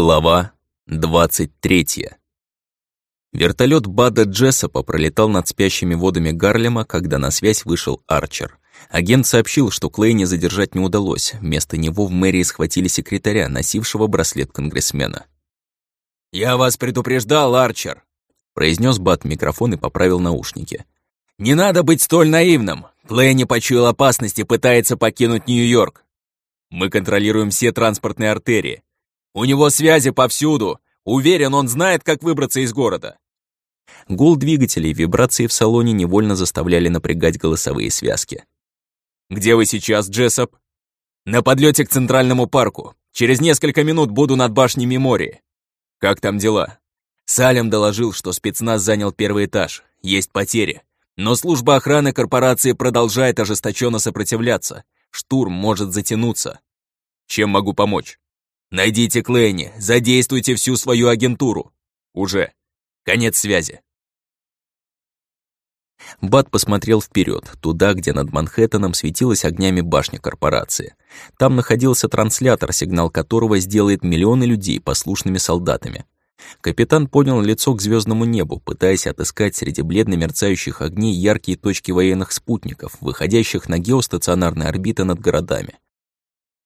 Глава 23 Вертолет Бада Джессопа пролетал над спящими водами Гарлема, когда на связь вышел Арчер. Агент сообщил, что Клейни задержать не удалось. Вместо него в мэрии схватили секретаря, носившего браслет конгрессмена. «Я вас предупреждал, Арчер!» произнес Бад микрофон и поправил наушники. «Не надо быть столь наивным! Клейни почуял опасность и пытается покинуть Нью-Йорк. Мы контролируем все транспортные артерии. У него связи повсюду. Уверен, он знает, как выбраться из города. Гул двигателей и вибрации в салоне невольно заставляли напрягать голосовые связки. «Где вы сейчас, Джессоп?» «На подлете к Центральному парку. Через несколько минут буду над башней Мемории. Как там дела?» Салем доложил, что спецназ занял первый этаж. Есть потери. Но служба охраны корпорации продолжает ожесточенно сопротивляться. Штурм может затянуться. Чем могу помочь? Найдите Клейни, задействуйте всю свою агентуру. Уже. Конец связи. Бат посмотрел вперед, туда, где над Манхэттеном светилась огнями башня корпорации. Там находился транслятор, сигнал которого сделает миллионы людей послушными солдатами. Капитан поднял лицо к звездному небу, пытаясь отыскать среди бледно мерцающих огней яркие точки военных спутников, выходящих на геостационарные орбиты над городами.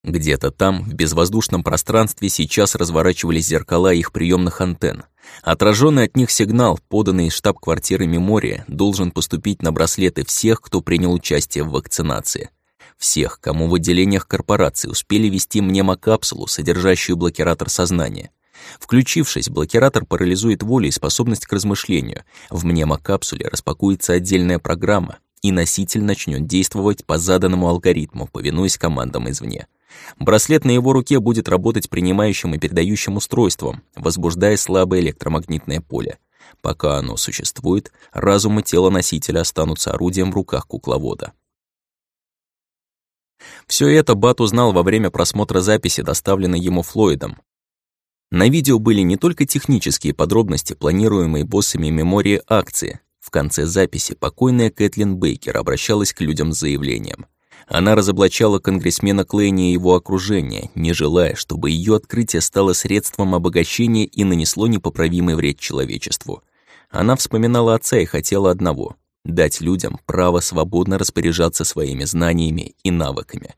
Где-то там, в безвоздушном пространстве, сейчас разворачивались зеркала их приемных антенн. Отраженный от них сигнал, поданный из штаб-квартиры Мемория, должен поступить на браслеты всех, кто принял участие в вакцинации. Всех, кому в отделениях корпорации успели ввести мнемокапсулу, содержащую блокиратор сознания. Включившись, блокиратор парализует волю и способность к размышлению. В мнемокапсуле распакуется отдельная программа, и носитель начнет действовать по заданному алгоритму, повинуясь командам извне. Браслет на его руке будет работать принимающим и передающим устройством, возбуждая слабое электромагнитное поле. Пока оно существует, разум и тело носителя останутся орудием в руках кукловода. Все это Бат узнал во время просмотра записи, доставленной ему Флойдом. На видео были не только технические подробности, планируемые боссами мемории акции. В конце записи покойная Кэтлин Бейкер обращалась к людям с заявлением. Она разоблачала конгрессмена Клейни и его окружение, не желая, чтобы ее открытие стало средством обогащения и нанесло непоправимый вред человечеству. Она вспоминала отца и хотела одного — дать людям право свободно распоряжаться своими знаниями и навыками.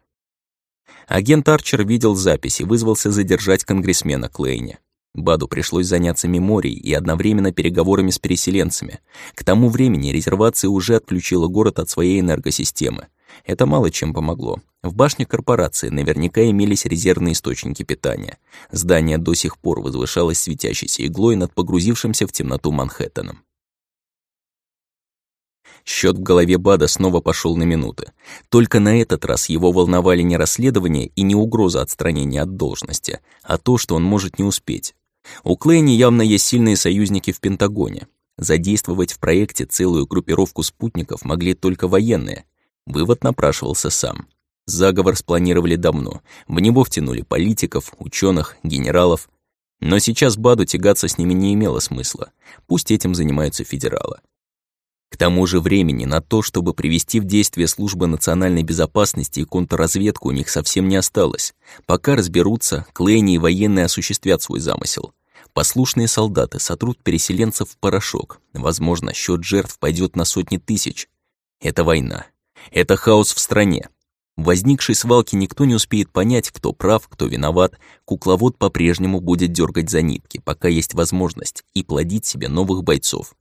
Агент Арчер видел запись и вызвался задержать конгрессмена Клейни. Баду пришлось заняться меморией и одновременно переговорами с переселенцами. К тому времени резервация уже отключила город от своей энергосистемы. Это мало чем помогло. В башне корпорации наверняка имелись резервные источники питания. Здание до сих пор возвышалось светящейся иглой над погрузившимся в темноту Манхэттеном. Счет в голове Бада снова пошел на минуты. Только на этот раз его волновали не расследование и не угроза отстранения от должности, а то, что он может не успеть. У Клейни явно есть сильные союзники в Пентагоне. Задействовать в проекте целую группировку спутников могли только военные, Вывод напрашивался сам. Заговор спланировали давно. В него втянули политиков, ученых, генералов. Но сейчас Баду тягаться с ними не имело смысла. Пусть этим занимаются федералы. К тому же времени на то, чтобы привести в действие службы национальной безопасности и контрразведку у них совсем не осталось. Пока разберутся, Клейни и военные осуществят свой замысел. Послушные солдаты сотрут переселенцев в порошок. Возможно, счет жертв пойдет на сотни тысяч. Это война. Это хаос в стране. В возникшей свалке никто не успеет понять, кто прав, кто виноват. Кукловод по-прежнему будет дергать за нитки, пока есть возможность, и плодить себе новых бойцов.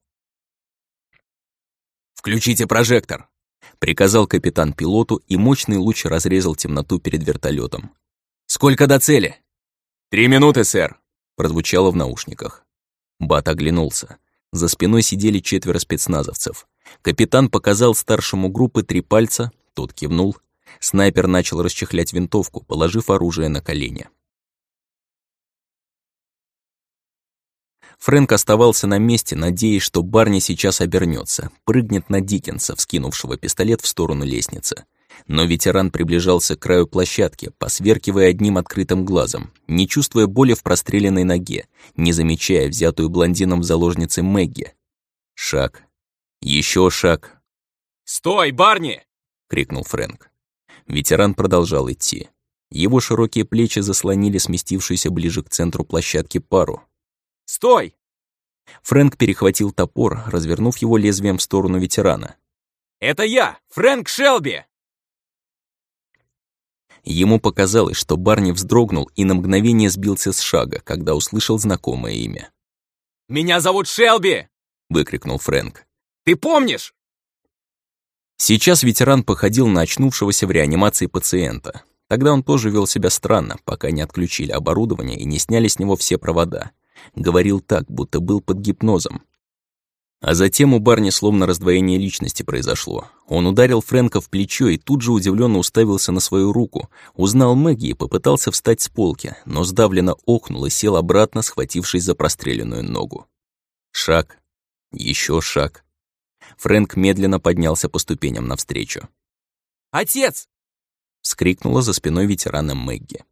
«Включите прожектор!» — приказал капитан пилоту, и мощный луч разрезал темноту перед вертолетом. «Сколько до цели?» «Три минуты, сэр!» — прозвучало в наушниках. Бат оглянулся. За спиной сидели четверо спецназовцев. Капитан показал старшему группы три пальца, тот кивнул. Снайпер начал расчехлять винтовку, положив оружие на колени. Фрэнк оставался на месте, надеясь, что Барни сейчас обернется, прыгнет на Диккенса, вскинувшего пистолет в сторону лестницы. Но ветеран приближался к краю площадки, посверкивая одним открытым глазом, не чувствуя боли в простреленной ноге, не замечая взятую блондином в заложнице Мэгги. Шаг, еще шаг. «Стой, Барни!» — крикнул Фрэнк. Ветеран продолжал идти. Его широкие плечи заслонили сместившуюся ближе к центру площадки пару. «Стой!» Фрэнк перехватил топор, развернув его лезвием в сторону ветерана. «Это я, Фрэнк Шелби!» Ему показалось, что Барни вздрогнул и на мгновение сбился с шага, когда услышал знакомое имя. «Меня зовут Шелби!» — выкрикнул Фрэнк. «Ты помнишь?» Сейчас ветеран походил на очнувшегося в реанимации пациента. Тогда он тоже вел себя странно, пока не отключили оборудование и не сняли с него все провода. Говорил так, будто был под гипнозом. А затем у Барни словно раздвоение личности произошло. Он ударил Фрэнка в плечо и тут же удивленно уставился на свою руку, узнал Мэгги и попытался встать с полки, но сдавленно охнул и сел обратно, схватившись за простреленную ногу. Шаг. еще шаг. Фрэнк медленно поднялся по ступеням навстречу. «Отец!» — вскрикнула за спиной ветерана Мэгги.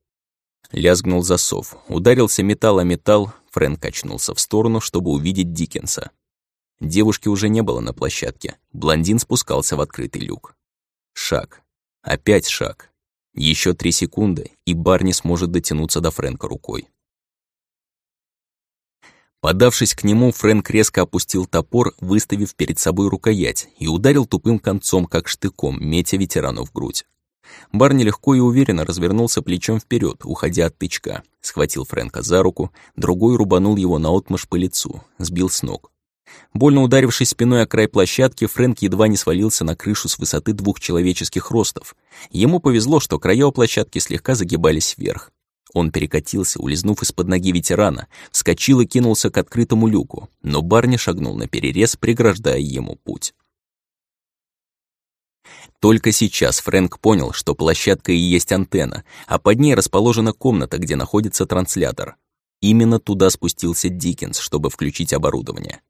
Лязгнул засов, ударился металл о металл, Фрэнк очнулся в сторону, чтобы увидеть Диккенса. Девушки уже не было на площадке. Блондин спускался в открытый люк. Шаг. Опять шаг. Еще три секунды, и Барни сможет дотянуться до Фрэнка рукой. Подавшись к нему, Фрэнк резко опустил топор, выставив перед собой рукоять, и ударил тупым концом, как штыком, метя ветерану в грудь. Барни легко и уверенно развернулся плечом вперед, уходя от тычка, схватил Фрэнка за руку, другой рубанул его наотмашь по лицу, сбил с ног. Больно ударившись спиной о край площадки, Фрэнк едва не свалился на крышу с высоты двух человеческих ростов. Ему повезло, что края у площадки слегка загибались вверх. Он перекатился, улизнув из-под ноги ветерана, вскочил и кинулся к открытому люку, но Барни шагнул на перерез, преграждая ему путь. Только сейчас Фрэнк понял, что площадка и есть антенна, а под ней расположена комната, где находится транслятор. Именно туда спустился Диккенс, чтобы включить оборудование.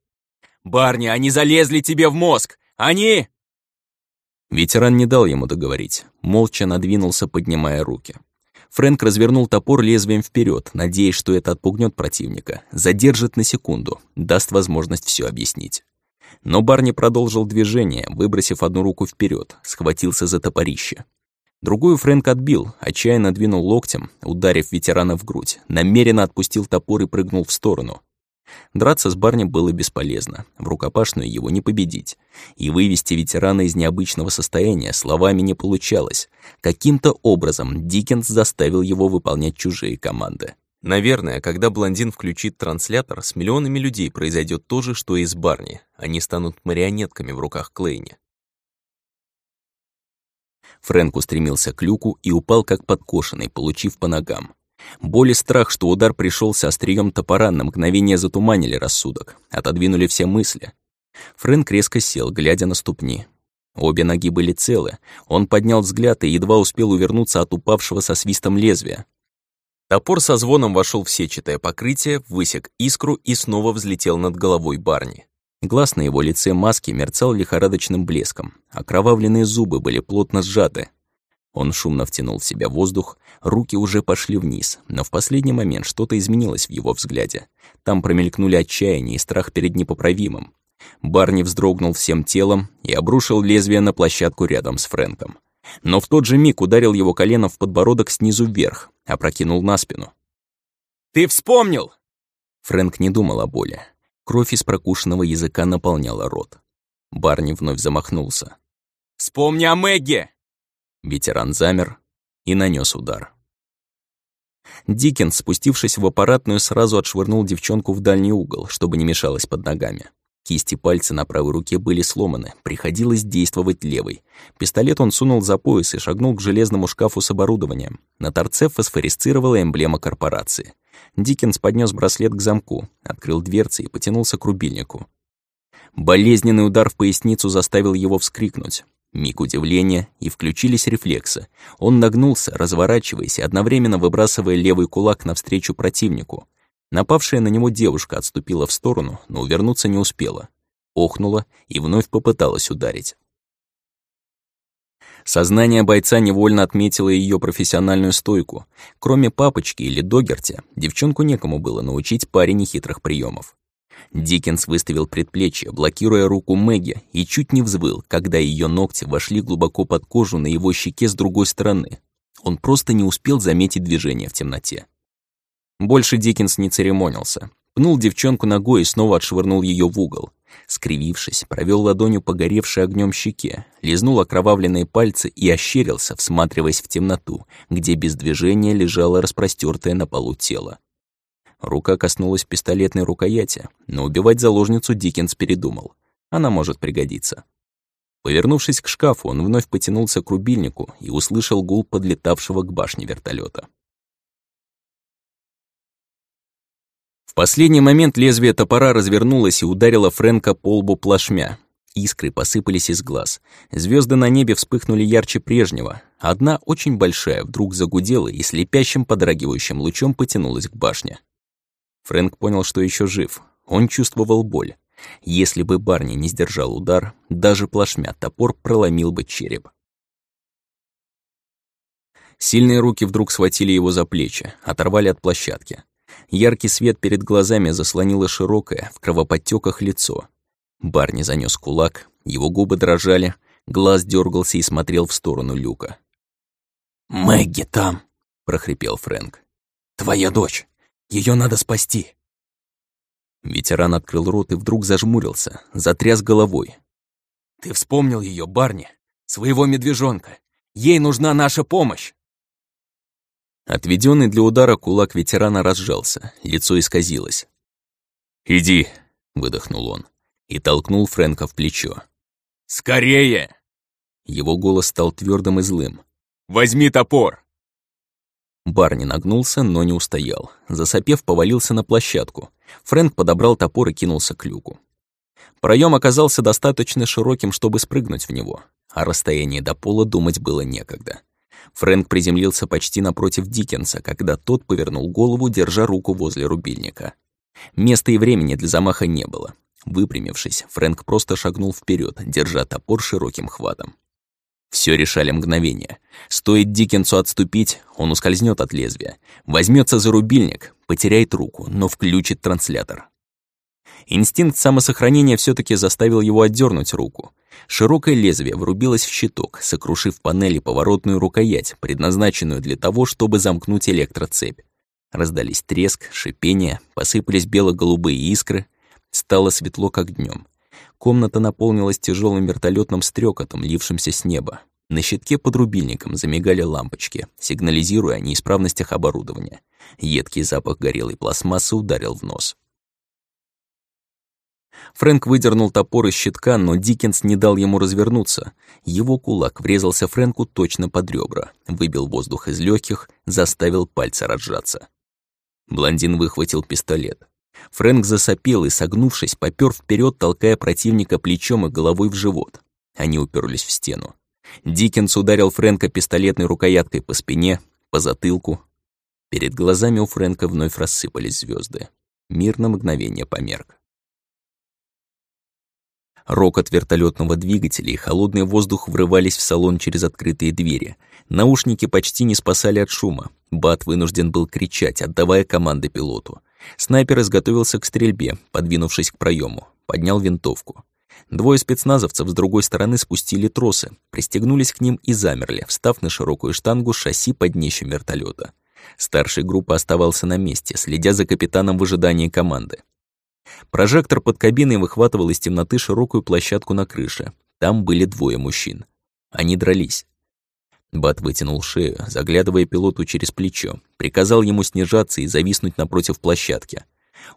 «Барни, они залезли тебе в мозг! Они...» Ветеран не дал ему договорить, молча надвинулся, поднимая руки. Фрэнк развернул топор лезвием вперед, надеясь, что это отпугнет противника, задержит на секунду, даст возможность все объяснить. Но Барни продолжил движение, выбросив одну руку вперед, схватился за топорище. Другую Фрэнк отбил, отчаянно двинул локтем, ударив ветерана в грудь, намеренно отпустил топор и прыгнул в сторону. Драться с Барни было бесполезно, в рукопашную его не победить. И вывести ветерана из необычного состояния словами не получалось. Каким-то образом Диккенс заставил его выполнять чужие команды. Наверное, когда блондин включит транслятор, с миллионами людей произойдет то же, что и с Барни. Они станут марионетками в руках Клейни. Фрэнк устремился к люку и упал как подкошенный, получив по ногам. Боль и страх, что удар пришелся острием топора, на мгновение затуманили рассудок, отодвинули все мысли. Фрэнк резко сел, глядя на ступни. Обе ноги были целы. Он поднял взгляд и едва успел увернуться от упавшего со свистом лезвия. Топор со звоном вошел в сетчатое покрытие, высек искру и снова взлетел над головой Барни. Глаз на его лице маски мерцал лихорадочным блеском. Окровавленные зубы были плотно сжаты, он шумно втянул в себя воздух, руки уже пошли вниз, но в последний момент что-то изменилось в его взгляде. Там промелькнули отчаяние и страх перед непоправимым. Барни вздрогнул всем телом и обрушил лезвие на площадку рядом с Фрэнком. Но в тот же миг ударил его колено в подбородок снизу вверх, опрокинул на спину. «Ты вспомнил!» Фрэнк не думал о боли. Кровь из прокушенного языка наполняла рот. Барни вновь замахнулся. «Вспомни о Мэгге!» Ветеран замер и нанес удар. Диккенс, спустившись в аппаратную, сразу отшвырнул девчонку в дальний угол, чтобы не мешалась под ногами. Кисти пальцы на правой руке были сломаны, приходилось действовать левой. Пистолет он сунул за пояс и шагнул к железному шкафу с оборудованием. На торце фосфорисцировала эмблема корпорации. Диккенс поднес браслет к замку, открыл дверцы и потянулся к рубильнику. Болезненный удар в поясницу заставил его вскрикнуть. Миг удивления, и включились рефлексы. Он нагнулся, разворачиваясь одновременно выбрасывая левый кулак навстречу противнику. Напавшая на него девушка отступила в сторону, но увернуться не успела. Охнула и вновь попыталась ударить. Сознание бойца невольно отметило ее профессиональную стойку. Кроме папочки или догерти, девчонку некому было научить паре нехитрых приемов. Диккенс выставил предплечье, блокируя руку Мэгги, и чуть не взвыл, когда ее ногти вошли глубоко под кожу на его щеке с другой стороны. Он просто не успел заметить движение в темноте. Больше Диккенс не церемонился. Пнул девчонку ногой и снова отшвырнул ее в угол. Скривившись, провел ладонью по горевшей огнем щеке, лизнул окровавленные пальцы и ощерился, всматриваясь в темноту, где без движения лежало распростертое на полу тело. Рука коснулась пистолетной рукояти, но убивать заложницу Диккенс передумал. Она может пригодиться. Повернувшись к шкафу, он вновь потянулся к рубильнику и услышал гул подлетавшего к башне вертолета. В последний момент лезвие топора развернулось и ударило Фрэнка по лбу плашмя. Искры посыпались из глаз. Звезды на небе вспыхнули ярче прежнего. Одна, очень большая, вдруг загудела и слепящим подрагивающим лучом потянулась к башне. Фрэнк понял, что еще жив. Он чувствовал боль. Если бы Барни не сдержал удар, даже плашмя топор проломил бы череп. Сильные руки вдруг схватили его за плечи, оторвали от площадки. Яркий свет перед глазами заслонило широкое, в кровоподтёках лицо. Барни занёс кулак, его губы дрожали, глаз дергался и смотрел в сторону люка. «Мэгги там!» — прохрипел Фрэнк. «Твоя дочь! Ее надо спасти!» Ветеран открыл рот и вдруг зажмурился, затряс головой. «Ты вспомнил ее, Барни? Своего медвежонка! Ей нужна наша помощь!» Отведенный для удара кулак ветерана разжался, лицо исказилось. «Иди», — выдохнул он, и толкнул Фрэнка в плечо. «Скорее!» Его голос стал твердым и злым. «Возьми топор!» Барни нагнулся, но не устоял. Засопев, повалился на площадку. Фрэнк подобрал топор и кинулся к люку. Проем оказался достаточно широким, чтобы спрыгнуть в него, а расстояние до пола думать было некогда. Фрэнк приземлился почти напротив Диккенса, когда тот повернул голову, держа руку возле рубильника. Места и времени для замаха не было. Выпрямившись, Фрэнк просто шагнул вперед, держа топор широким хватом. Все решали мгновения. Стоит Диккенсу отступить, он ускользнет от лезвия, возьмется за рубильник, потеряет руку, но включит транслятор. Инстинкт самосохранения все таки заставил его отдернуть руку. Широкое лезвие врубилось в щиток, сокрушив панели поворотную рукоять, предназначенную для того, чтобы замкнуть электроцепь. Раздались треск, шипение, посыпались бело-голубые искры. Стало светло, как днем. Комната наполнилась тяжелым вертолетным стрекотом, лившимся с неба. На щитке под рубильником замигали лампочки, сигнализируя о неисправностях оборудования. Едкий запах горелой пластмассы ударил в нос. Фрэнк выдернул топор из щитка, но Диккенс не дал ему развернуться. Его кулак врезался Фрэнку точно под ребра, выбил воздух из легких, заставил пальцы разжаться. Блондин выхватил пистолет. Фрэнк засопел и, согнувшись, попёр вперед, толкая противника плечом и головой в живот. Они уперлись в стену. Диккенс ударил Фрэнка пистолетной рукояткой по спине, по затылку. Перед глазами у Фрэнка вновь рассыпались звезды. Мир на мгновение померк. Рокот вертолетного двигателя и холодный воздух врывались в салон через открытые двери. Наушники почти не спасали от шума. Бат вынужден был кричать, отдавая команды пилоту. Снайпер изготовился к стрельбе, подвинувшись к проему, поднял винтовку. Двое спецназовцев с другой стороны спустили тросы, пристегнулись к ним и замерли, встав на широкую штангу шасси под днищем вертолета. Старший группы оставался на месте, следя за капитаном в ожидании команды. Прожектор под кабиной выхватывал из темноты широкую площадку на крыше. Там были двое мужчин. Они дрались. Бат вытянул шею, заглядывая пилоту через плечо, приказал ему снижаться и зависнуть напротив площадки.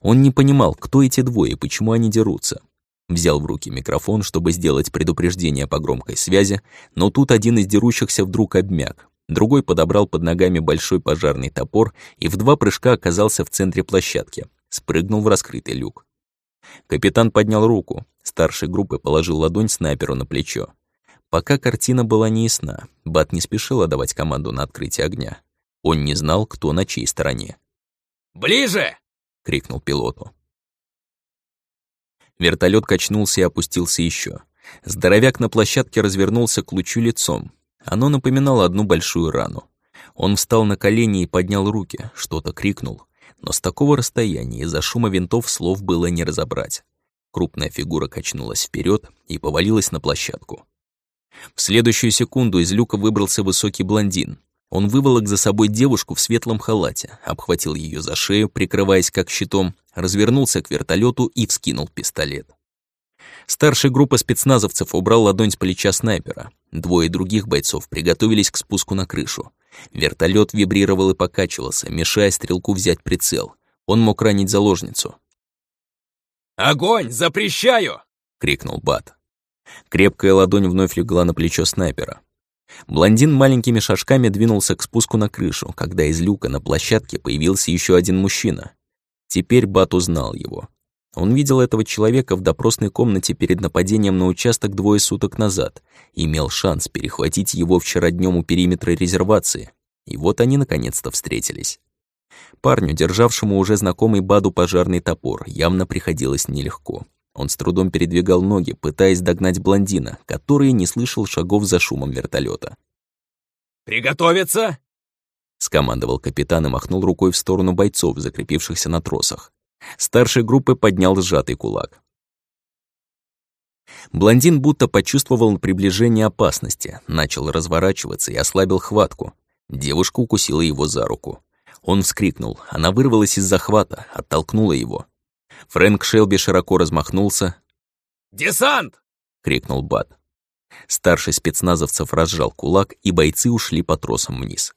Он не понимал, кто эти двое и почему они дерутся. Взял в руки микрофон, чтобы сделать предупреждение по громкой связи, но тут один из дерущихся вдруг обмяк. Другой подобрал под ногами большой пожарный топор и в два прыжка оказался в центре площадки, спрыгнул в раскрытый люк. Капитан поднял руку, старший группы положил ладонь снайперу на плечо. Пока картина была неясна, Бат не спешил отдавать команду на открытие огня. Он не знал, кто на чьей стороне. «Ближе!» — крикнул пилоту. Вертолет качнулся и опустился еще. Здоровяк на площадке развернулся к лучу лицом. Оно напоминало одну большую рану. Он встал на колени и поднял руки, что-то крикнул. Но с такого расстояния из-за шума винтов слов было не разобрать. Крупная фигура качнулась вперед и повалилась на площадку. В следующую секунду из люка выбрался высокий блондин. Он выволок за собой девушку в светлом халате, обхватил ее за шею, прикрываясь как щитом, развернулся к вертолету и вскинул пистолет. Старшая группа спецназовцев убрал ладонь с плеча снайпера. Двое других бойцов приготовились к спуску на крышу. Вертолет вибрировал и покачивался, мешая стрелку взять прицел. Он мог ранить заложницу. «Огонь! Запрещаю!» — крикнул Бат. Крепкая ладонь вновь легла на плечо снайпера. Блондин маленькими шажками двинулся к спуску на крышу, когда из люка на площадке появился еще один мужчина. Теперь Бат узнал его. Он видел этого человека в допросной комнате перед нападением на участок двое суток назад, имел шанс перехватить его вчера днем у периметра резервации. И вот они наконец-то встретились. Парню, державшему уже знакомый Баду пожарный топор, явно приходилось нелегко. Он с трудом передвигал ноги, пытаясь догнать блондина, который не слышал шагов за шумом вертолета. «Приготовиться!» — скомандовал капитан и махнул рукой в сторону бойцов, закрепившихся на тросах. Старший группы поднял сжатый кулак. Блондин будто почувствовал приближение опасности, начал разворачиваться и ослабил хватку. Девушка укусила его за руку. Он вскрикнул, она вырвалась из захвата, оттолкнула его. Фрэнк Шелби широко размахнулся. «Десант!» — крикнул Бат. Старший спецназовцев разжал кулак, и бойцы ушли по тросам вниз.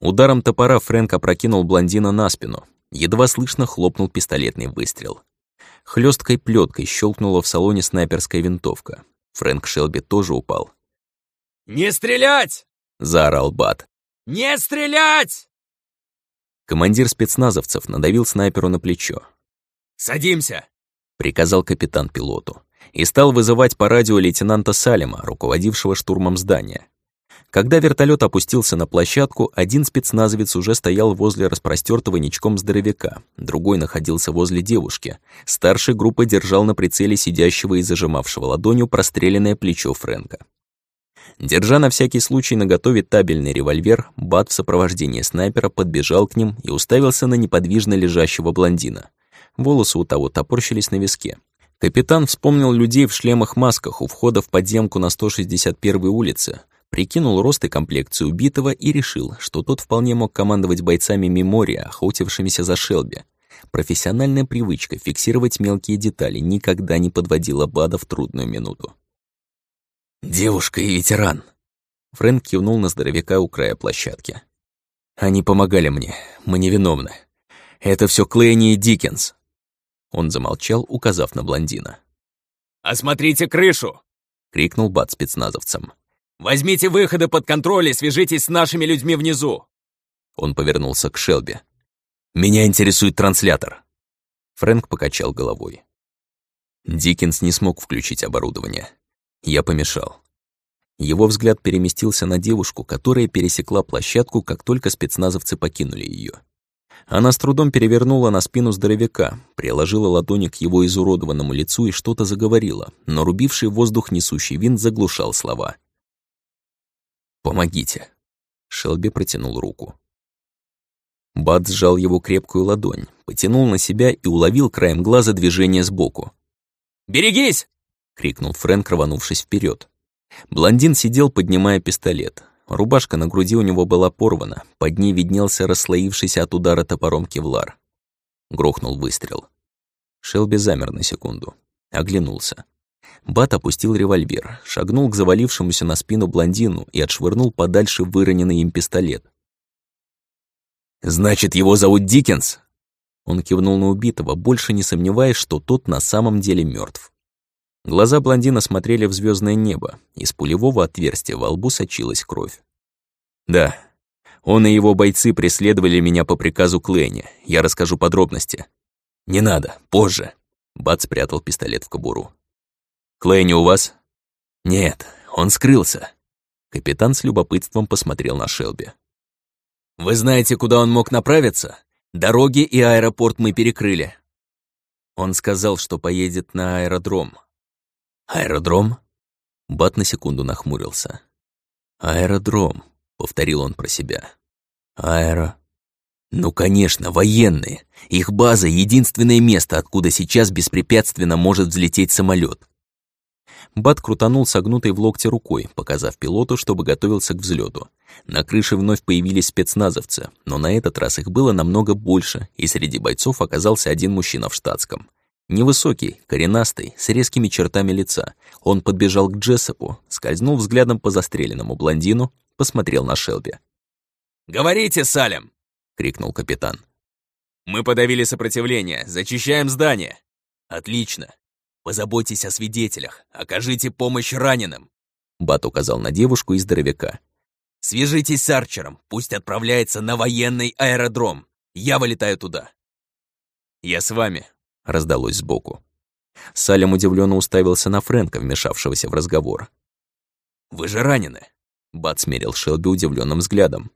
Ударом топора Фрэнк опрокинул блондина на спину, едва слышно хлопнул пистолетный выстрел. Хлёсткой плёткой щелкнула в салоне снайперская винтовка. Фрэнк Шелби тоже упал. «Не стрелять!» — заорал Бат. «Не стрелять!» Командир спецназовцев надавил снайперу на плечо. «Садимся!» — приказал капитан пилоту. И стал вызывать по радио лейтенанта Салема, руководившего штурмом здания. Когда вертолет опустился на площадку, один спецназовец уже стоял возле распростертого ничком здоровяка, другой находился возле девушки. Старший группы держал на прицеле сидящего и зажимавшего ладонью простреленное плечо Фрэнка. Держа на всякий случай наготове табельный револьвер, Бат в сопровождении снайпера подбежал к ним и уставился на неподвижно лежащего блондина. Волосы у того топорщились на виске. Капитан вспомнил людей в шлемах-масках у входа в подземку на 161-й улице, прикинул рост и комплекцию убитого и решил, что тот вполне мог командовать бойцами Мемория, охотившимися за Шелби. Профессиональная привычка фиксировать мелкие детали никогда не подводила Бада в трудную минуту. «Девушка и ветеран!» Фрэнк кивнул на здоровяка у края площадки. «Они помогали мне, мы невиновны. Это все Клэйни и Диккенс». Он замолчал, указав на блондина. «Осмотрите крышу!» — крикнул Бат спецназовцам. «Возьмите выходы под контроль и свяжитесь с нашими людьми внизу!» Он повернулся к Шелби. «Меня интересует транслятор!» Фрэнк покачал головой. Диккенс не смог включить оборудование. Я помешал. Его взгляд переместился на девушку, которая пересекла площадку, как только спецназовцы покинули ее. Она с трудом перевернула на спину здоровяка, приложила ладони к его изуродованному лицу и что-то заговорила, но рубивший воздух несущий винт заглушал слова. «Помогите!» Шелби протянул руку. Бат сжал его крепкую ладонь, потянул на себя и уловил краем глаза движение сбоку. «Берегись!» — крикнул Фрэнк, рванувшись вперед. Блондин сидел, поднимая пистолет. Рубашка на груди у него была порвана, под ней виднелся расслоившийся от удара топором кевлар. Грохнул выстрел. Шелби замер на секунду. Оглянулся. Бат опустил револьвер, шагнул к завалившемуся на спину блондину и отшвырнул подальше выроненный им пистолет. «Значит, его зовут Диккенс?» Он кивнул на убитого, больше не сомневаясь, что тот на самом деле мертв. Глаза блондина смотрели в звездное небо, из пулевого отверстия во лбу сочилась кровь. «Да, он и его бойцы преследовали меня по приказу Клэни. Я расскажу подробности». «Не надо, позже». Бат спрятал пистолет в кобуру. «Клэни у вас?» «Нет, он скрылся». Капитан с любопытством посмотрел на Шелби. «Вы знаете, куда он мог направиться? Дороги и аэропорт мы перекрыли». Он сказал, что поедет на аэродром. «Аэродром?» Бат на секунду нахмурился. «Аэродром», — повторил он про себя. «Аэро...» «Ну, конечно, военные. Их база — единственное место, откуда сейчас беспрепятственно может взлететь самолет. Бат крутанул согнутой в локте рукой, показав пилоту, чтобы готовился к взлету. На крыше вновь появились спецназовцы, но на этот раз их было намного больше, и среди бойцов оказался один мужчина в штатском. Невысокий, коренастый, с резкими чертами лица. Он подбежал к Джессопу, скользнул взглядом по застреленному блондину, посмотрел на Шелби. «Говорите, Салем!» — крикнул капитан. «Мы подавили сопротивление, зачищаем здание!» «Отлично! Позаботьтесь о свидетелях, окажите помощь раненым!» Бат указал на девушку и здоровяка. «Свяжитесь с Арчером, пусть отправляется на военный аэродром. Я вылетаю туда». «Я с вами», — раздалось сбоку. Салем удивленно уставился на Фрэнка, вмешавшегося в разговор. «Вы же ранены?» Бат смерил Шелби удивленным взглядом.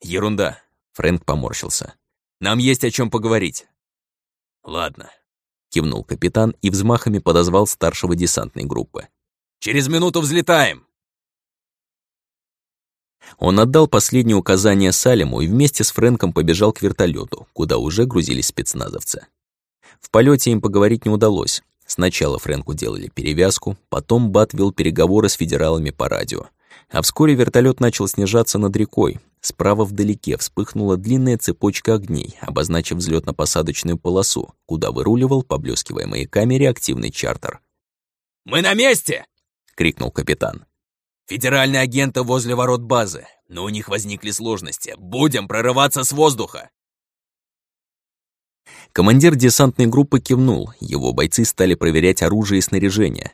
«Ерунда», — Фрэнк поморщился. «Нам есть о чем поговорить». «Ладно», — кивнул капитан и взмахами подозвал старшего десантной группы. «Через минуту взлетаем!» Он отдал последнее указание Салему и вместе с Фрэнком побежал к вертолету, куда уже грузились спецназовцы. В полете им поговорить не удалось. Сначала Фрэнку делали перевязку, потом Бат вел переговоры с федералами по радио. А вскоре вертолет начал снижаться над рекой. Справа вдалеке вспыхнула длинная цепочка огней, обозначив взлетно посадочную полосу, куда выруливал, поблескивая маяками, реактивный чартер. «Мы на месте!» — крикнул капитан. Федеральные агенты возле ворот базы, но у них возникли сложности. Будем прорываться с воздуха!» Командир десантной группы кивнул, его бойцы стали проверять оружие и снаряжение.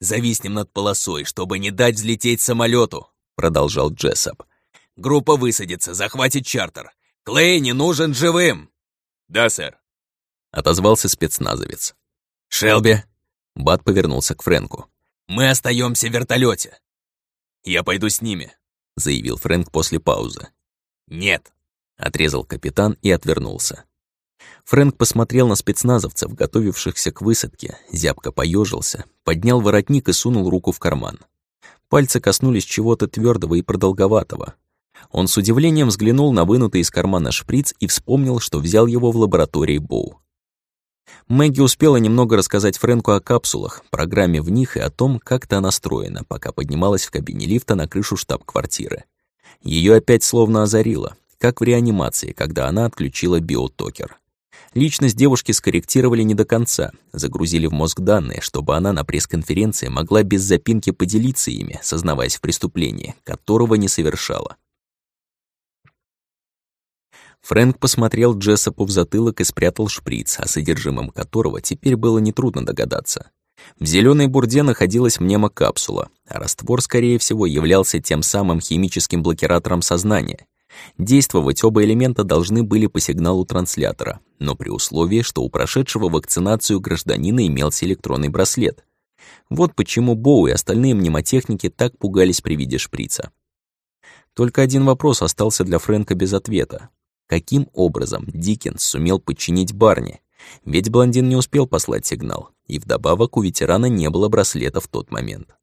«Зависнем над полосой, чтобы не дать взлететь самолету, продолжал Джессоп. «Группа высадится, захватит чартер. Клей не нужен живым!» «Да, сэр», — отозвался спецназовец. «Шелби!» Бат повернулся к Фрэнку. «Мы остаемся в вертолете. «Я пойду с ними», — заявил Фрэнк после паузы. «Нет», — отрезал капитан и отвернулся. Фрэнк посмотрел на спецназовцев, готовившихся к высадке, зябко поежился, поднял воротник и сунул руку в карман. Пальцы коснулись чего-то твердого и продолговатого. Он с удивлением взглянул на вынутый из кармана шприц и вспомнил, что взял его в лаборатории Боу. Мэгги успела немного рассказать Фрэнку о капсулах, программе в них и о том, как та настроена, пока поднималась в кабине лифта на крышу штаб-квартиры. Ее опять словно озарило, как в реанимации, когда она отключила биотокер. Личность девушки скорректировали не до конца, загрузили в мозг данные, чтобы она на пресс-конференции могла без запинки поделиться ими, сознаваясь в преступлении, которого не совершала. Фрэнк посмотрел Джессопу в затылок и спрятал шприц, о содержимом которого теперь было нетрудно догадаться. В зеленой бурде находилась мнемокапсула, а раствор, скорее всего, являлся тем самым химическим блокиратором сознания. Действовать оба элемента должны были по сигналу транслятора, но при условии, что у прошедшего вакцинацию гражданина имелся электронный браслет. Вот почему Боу и остальные мнемотехники так пугались при виде шприца. Только один вопрос остался для Фрэнка без ответа. Каким образом Диккенс сумел подчинить Барни? Ведь блондин не успел послать сигнал, и вдобавок у ветерана не было браслета в тот момент.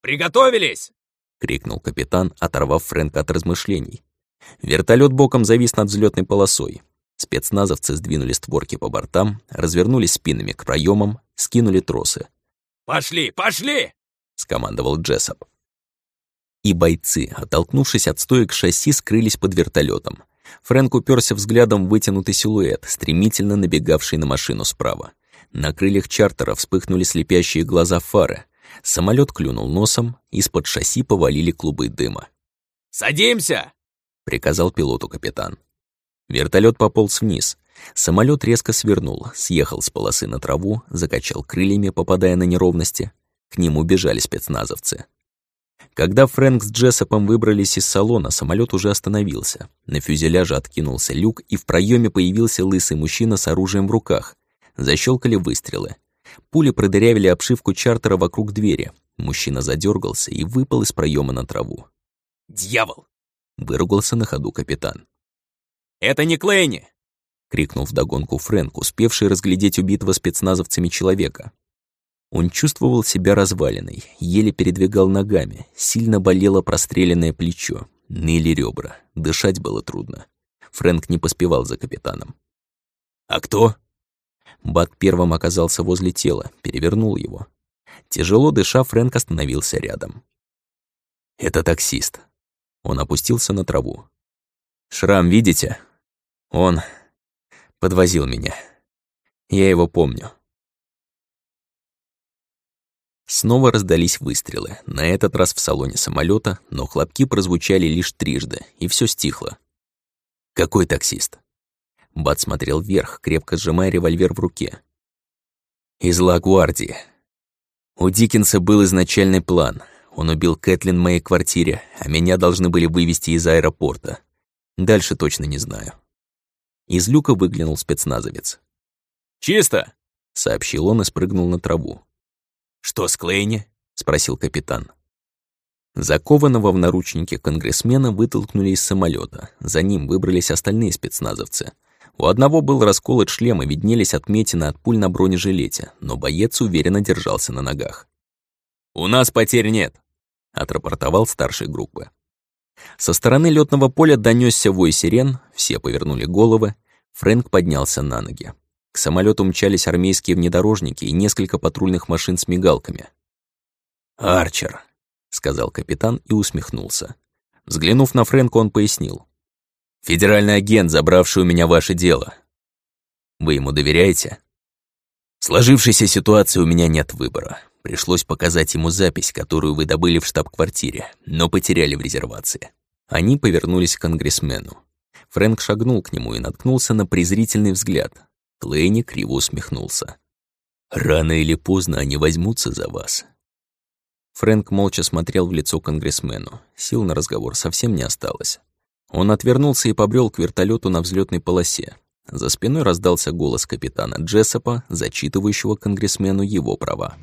«Приготовились!» — крикнул капитан, оторвав Фрэнка от размышлений. Вертолет боком завис над взлетной полосой. Спецназовцы сдвинули створки по бортам, развернулись спинами к проемам, скинули тросы. «Пошли, пошли!» — скомандовал Джессоп. И бойцы, оттолкнувшись от стоек шасси, скрылись под вертолетом. Фрэнк уперся взглядом в вытянутый силуэт, стремительно набегавший на машину справа. На крыльях чартера вспыхнули слепящие глаза фары. Самолет клюнул носом, из-под шасси повалили клубы дыма. «Садимся!» — приказал пилоту капитан. Вертолет пополз вниз. Самолет резко свернул, съехал с полосы на траву, закачал крыльями, попадая на неровности. К нему бежали спецназовцы. Когда Фрэнк с Джессопом выбрались из салона, самолет уже остановился. На фюзеляже откинулся люк, и в проеме появился лысый мужчина с оружием в руках. Защелкали выстрелы. Пули продырявили обшивку чартера вокруг двери. Мужчина задергался и выпал из проема на траву. «Дьявол!» — выругался на ходу капитан. «Это не Клейни!» — крикнул вдогонку Фрэнк, успевший разглядеть убитого спецназовцами человека. Он чувствовал себя разваленной, еле передвигал ногами, сильно болело простреленное плечо, ныли ребра, дышать было трудно. Фрэнк не поспевал за капитаном. «А кто?» Бат первым оказался возле тела, перевернул его. Тяжело дыша, Фрэнк остановился рядом. «Это таксист». Он опустился на траву. «Шрам видите? Он подвозил меня. Я его помню». Снова раздались выстрелы, на этот раз в салоне самолета, но хлопки прозвучали лишь трижды, и все стихло. «Какой таксист?» Бат смотрел вверх, крепко сжимая револьвер в руке. «Из Ла-Гвардии. У Диккенса был изначальный план. Он убил Кэтлин в моей квартире, а меня должны были вывести из аэропорта. Дальше точно не знаю». Из люка выглянул спецназовец. «Чисто!» — сообщил он и спрыгнул на траву. «Что с Клейни?» — спросил капитан. Закованного в наручники конгрессмена вытолкнули из самолета. За ним выбрались остальные спецназовцы. У одного был расколот шлем и виднелись отметины от пуль на бронежилете, но боец уверенно держался на ногах. «У нас потерь нет», — отрапортовал старший группы. Со стороны летного поля донесся вой сирен, все повернули головы. Фрэнк поднялся на ноги. К самолету мчались армейские внедорожники и несколько патрульных машин с мигалками. «Арчер», — сказал капитан и усмехнулся. Взглянув на Фрэнка, он пояснил. «Федеральный агент, забравший у меня ваше дело. Вы ему доверяете?» Сложившейся ситуации у меня нет выбора. Пришлось показать ему запись, которую вы добыли в штаб-квартире, но потеряли в резервации. Они повернулись к конгрессмену. Фрэнк шагнул к нему и наткнулся на презрительный взгляд. Клейни криво усмехнулся. «Рано или поздно они возьмутся за вас». Фрэнк молча смотрел в лицо конгрессмену. Сил на разговор совсем не осталось. Он отвернулся и побрел к вертолету на взлетной полосе. За спиной раздался голос капитана Джессопа, зачитывающего конгрессмену его права.